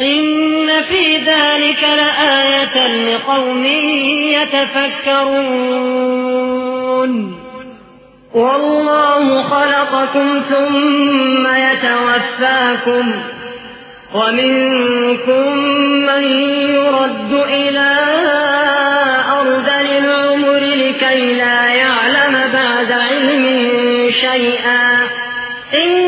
إن في ذلك لآية لقوم يتفكرون والله خلقكم ثم يتوفاكم ومنكم من يرد إلى أرض للعمر لكي لا يعلم بعد علم شيئا إن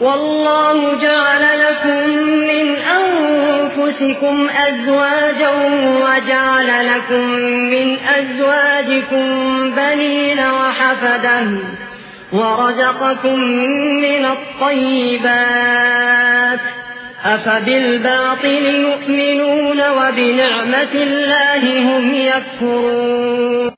والله جعل لكم من أنفسكم أزواجا وجعل لكم من أزواجكم بنين وحفدا ورزقكم من الطيبات أفبالباطل يؤمنون وبنعمة الله هم يكفرون